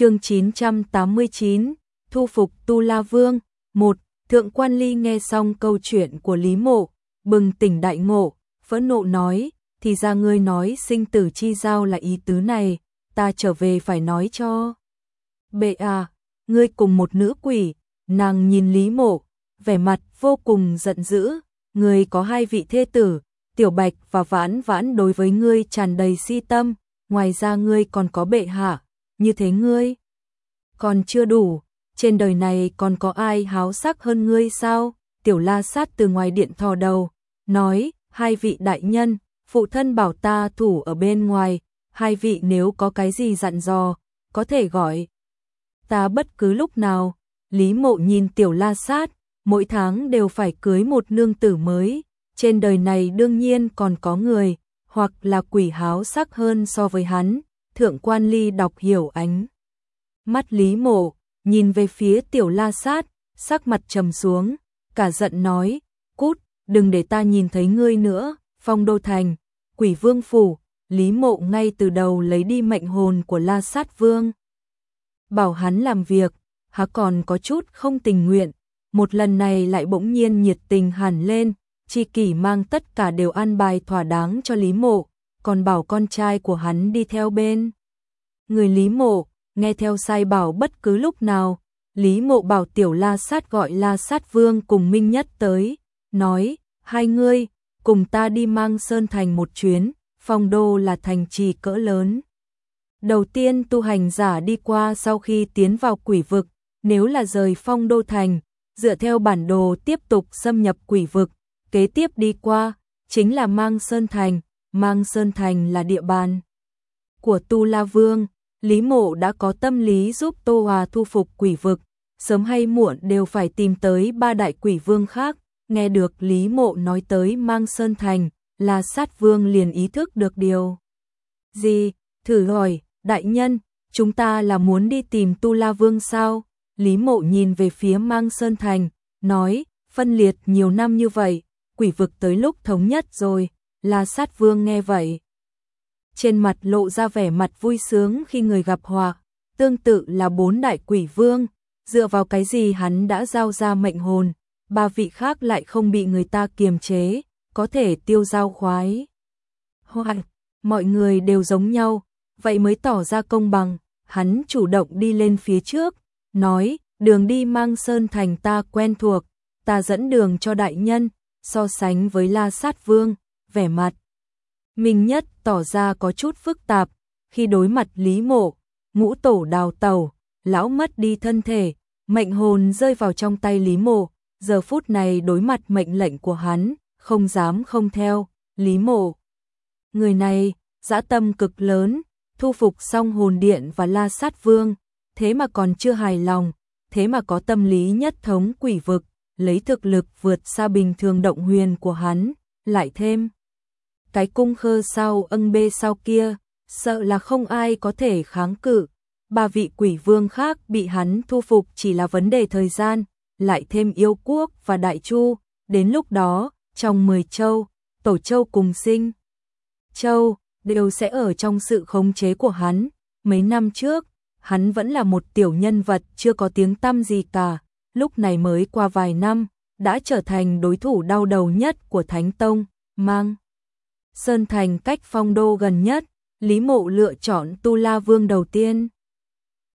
chương 989, thu phục Tu La Vương, một Thượng quan ly nghe xong câu chuyện của Lý Mộ, bừng tỉnh đại ngộ, phẫn nộ nói, thì ra ngươi nói sinh tử chi giao là ý tứ này, ta trở về phải nói cho. Bệ à, ngươi cùng một nữ quỷ, nàng nhìn Lý Mộ, vẻ mặt vô cùng giận dữ, ngươi có hai vị thê tử, Tiểu Bạch và Vãn Vãn đối với ngươi tràn đầy si tâm, ngoài ra ngươi còn có bệ hạ, như thế ngươi? Còn chưa đủ, trên đời này còn có ai háo sắc hơn ngươi sao? Tiểu La Sát từ ngoài điện thò đầu, nói, hai vị đại nhân, phụ thân bảo ta thủ ở bên ngoài, hai vị nếu có cái gì dặn dò, có thể gọi. Ta bất cứ lúc nào, Lý Mộ nhìn Tiểu La Sát, mỗi tháng đều phải cưới một nương tử mới, trên đời này đương nhiên còn có người, hoặc là quỷ háo sắc hơn so với hắn, thượng quan ly đọc hiểu ánh. Mắt Lý Mộ, nhìn về phía Tiểu La Sát, sắc mặt trầm xuống, cả giận nói, cút, đừng để ta nhìn thấy ngươi nữa, phong đô thành, quỷ vương phủ, Lý Mộ ngay từ đầu lấy đi mệnh hồn của La Sát Vương. Bảo hắn làm việc, há còn có chút không tình nguyện, một lần này lại bỗng nhiên nhiệt tình hẳn lên, chi kỷ mang tất cả đều an bài thỏa đáng cho Lý Mộ, còn bảo con trai của hắn đi theo bên. Người Lý Mộ, nghe theo sai bảo bất cứ lúc nào, Lý Mộ bảo tiểu la sát gọi la sát vương cùng Minh Nhất tới, nói, hai ngươi, cùng ta đi mang Sơn Thành một chuyến, phong đô là thành trì cỡ lớn. Đầu tiên tu hành giả đi qua sau khi tiến vào quỷ vực, nếu là rời phong đô thành, dựa theo bản đồ tiếp tục xâm nhập quỷ vực, kế tiếp đi qua, chính là mang Sơn Thành, mang Sơn Thành là địa bàn của Tu La Vương, Lý Mộ đã có tâm lý giúp Tô Hòa thu phục quỷ vực, sớm hay muộn đều phải tìm tới ba đại quỷ vương khác, nghe được Lý Mộ nói tới mang Sơn Thành, là sát vương liền ý thức được điều. Gì, thử hỏi, đại nhân, chúng ta là muốn đi tìm Tu La Vương sao? Lý Mộ nhìn về phía mang Sơn Thành, nói, phân liệt nhiều năm như vậy, quỷ vực tới lúc thống nhất rồi, là sát vương nghe vậy. Trên mặt lộ ra vẻ mặt vui sướng khi người gặp hòa, tương tự là bốn đại quỷ vương, dựa vào cái gì hắn đã giao ra mệnh hồn, ba vị khác lại không bị người ta kiềm chế, có thể tiêu giao khoái. hoài mọi người đều giống nhau, vậy mới tỏ ra công bằng, hắn chủ động đi lên phía trước, nói, đường đi mang sơn thành ta quen thuộc, ta dẫn đường cho đại nhân, so sánh với la sát vương, vẻ mặt. Minh nhất tỏ ra có chút phức tạp, khi đối mặt Lý Mộ, ngũ tổ đào tàu, lão mất đi thân thể, mệnh hồn rơi vào trong tay Lý Mộ, giờ phút này đối mặt mệnh lệnh của hắn, không dám không theo, Lý Mộ. Người này, dã tâm cực lớn, thu phục xong hồn điện và la sát vương, thế mà còn chưa hài lòng, thế mà có tâm lý nhất thống quỷ vực, lấy thực lực vượt xa bình thường động huyền của hắn, lại thêm. Cái cung khơ sau ân bê sau kia, sợ là không ai có thể kháng cự. Ba vị quỷ vương khác bị hắn thu phục chỉ là vấn đề thời gian, lại thêm yêu quốc và đại chu, đến lúc đó, trong 10 châu, tổ châu cùng sinh. Châu, đều sẽ ở trong sự khống chế của hắn. Mấy năm trước, hắn vẫn là một tiểu nhân vật chưa có tiếng tăm gì cả, lúc này mới qua vài năm, đã trở thành đối thủ đau đầu nhất của Thánh Tông, mang. Sơn Thành cách phong đô gần nhất, Lý Mộ lựa chọn Tu La Vương đầu tiên.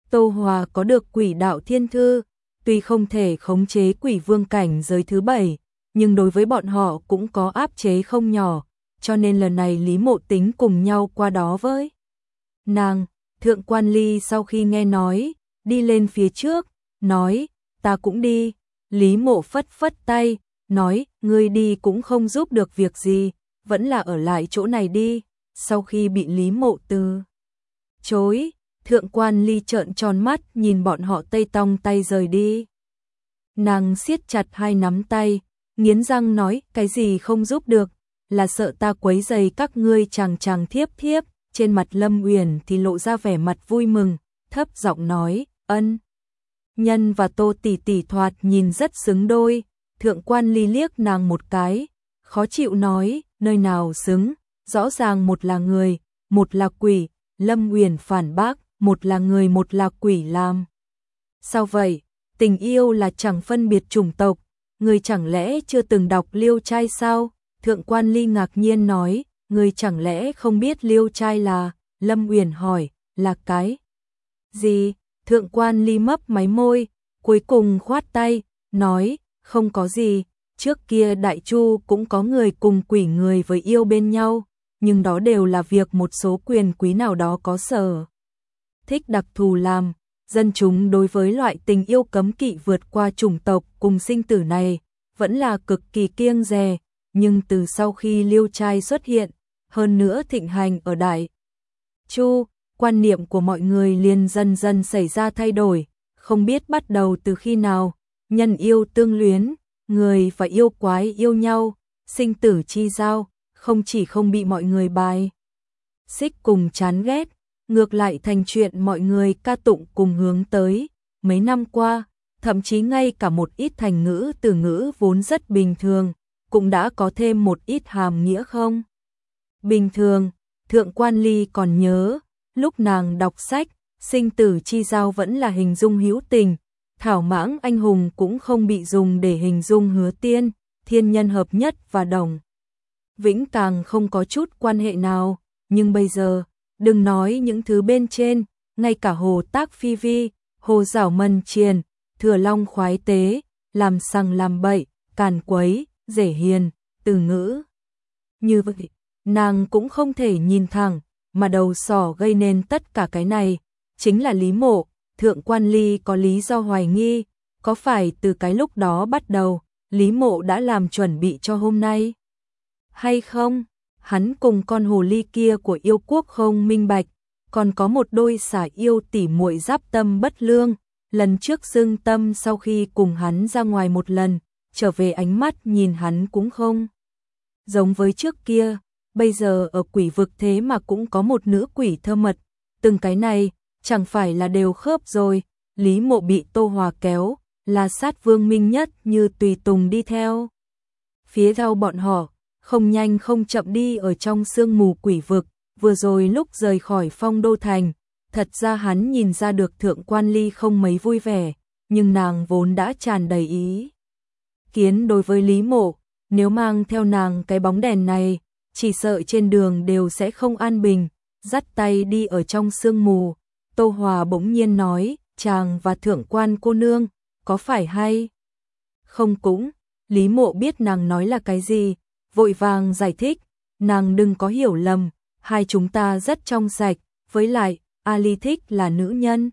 Tô Hòa có được quỷ đạo thiên thư, tuy không thể khống chế quỷ vương cảnh giới thứ bảy, nhưng đối với bọn họ cũng có áp chế không nhỏ, cho nên lần này Lý Mộ tính cùng nhau qua đó với. Nàng, Thượng Quan Ly sau khi nghe nói, đi lên phía trước, nói, ta cũng đi. Lý Mộ phất phất tay, nói, ngươi đi cũng không giúp được việc gì, vẫn là ở lại chỗ này đi. Sau khi bị Lý Mộ từ chối, Thượng Quan Ly trợn tròn mắt nhìn bọn họ tây tong tay rời đi. Nàng siết chặt hai nắm tay, nghiến răng nói, cái gì không giúp được, là sợ ta quấy dày các ngươi chàng chàng thiếp thiếp, trên mặt Lâm Uyển thì lộ ra vẻ mặt vui mừng, thấp giọng nói, ân. Nhân và Tô tỷ tỷ thoạt nhìn rất xứng đôi, thượng quan ly liếc nàng một cái, khó chịu nói, nơi nào xứng, rõ ràng một là người, một là quỷ, Lâm Uyển phản bác, một là người một là quỷ làm. Sao vậy? Tình yêu là chẳng phân biệt chủng tộc, người chẳng lẽ chưa từng đọc liêu trai sao? Thượng quan ly ngạc nhiên nói, người chẳng lẽ không biết liêu trai là, Lâm Uyển hỏi, là cái gì? Thượng quan ly mấp máy môi, cuối cùng khoát tay, nói, không có gì, trước kia đại chu cũng có người cùng quỷ người với yêu bên nhau, nhưng đó đều là việc một số quyền quý nào đó có sở. Thích đặc thù làm, dân chúng đối với loại tình yêu cấm kỵ vượt qua chủng tộc cùng sinh tử này, vẫn là cực kỳ kiêng dè, nhưng từ sau khi liêu trai xuất hiện, hơn nữa thịnh hành ở Đại Chu, quan niệm của mọi người liền dần dần xảy ra thay đổi, không biết bắt đầu từ khi nào, nhân yêu tương luyến, người và yêu quái yêu nhau, sinh tử chi giao, không chỉ không bị mọi người bài xích cùng chán ghét, ngược lại thành chuyện mọi người ca tụng cùng hướng tới. Mấy năm qua, thậm chí ngay cả một ít thành ngữ từ ngữ vốn rất bình thường, cũng đã có thêm một ít hàm nghĩa không? Bình thường, Thượng Quan Ly còn nhớ, lúc nàng đọc sách, sinh tử chi giao vẫn là hình dung hữu tình, thảo mãng anh hùng cũng không bị dùng để hình dung hứa tiên, thiên nhân hợp nhất và đồng. Vĩnh tàng không có chút quan hệ nào, nhưng bây giờ, đừng nói những thứ bên trên, ngay cả hồ tác phi vi, hồ giảo mân triền, thừa long khoái tế, làm sằng làm bậy, càn quấy, rể hiền, từ ngữ. Như vậy, nàng cũng không thể nhìn thẳng, mà đầu sỏ gây nên tất cả cái này, chính là Lý Mộ, Thượng Quan Ly có lý do hoài nghi, có phải từ cái lúc đó bắt đầu, Lý Mộ đã làm chuẩn bị cho hôm nay? Hay không? Hắn cùng con hồ ly kia của yêu quốc không minh bạch, còn có một đôi xả yêu tỉ muội giáp tâm bất lương, lần trước Dương tâm sau khi cùng hắn ra ngoài một lần, trở về ánh mắt nhìn hắn cũng không. Giống với trước kia, bây giờ ở quỷ vực thế mà cũng có một nữ quỷ thơ mật, từng cái này, chẳng phải là đều khớp rồi, Lý mộ bị Tô Hòa kéo, là sát vương minh nhất như tùy tùng đi theo. Phía sau bọn họ, không nhanh không chậm đi ở trong sương mù quỷ vực, vừa rồi lúc rời khỏi phong đô thành, thật ra hắn nhìn ra được thượng quan ly không mấy vui vẻ, nhưng nàng vốn đã tràn đầy ý. Kiến đối với Lý Mộ, nếu mang theo nàng cái bóng đèn này, chỉ sợ trên đường đều sẽ không an bình, dắt tay đi ở trong sương mù. Tô Hòa bỗng nhiên nói, chàng và thượng quan cô nương, có phải hay? Không cũng, Lý Mộ biết nàng nói là cái gì, vội vàng giải thích, nàng đừng có hiểu lầm, hai chúng ta rất trong sạch, với lại, Ali thích là nữ nhân.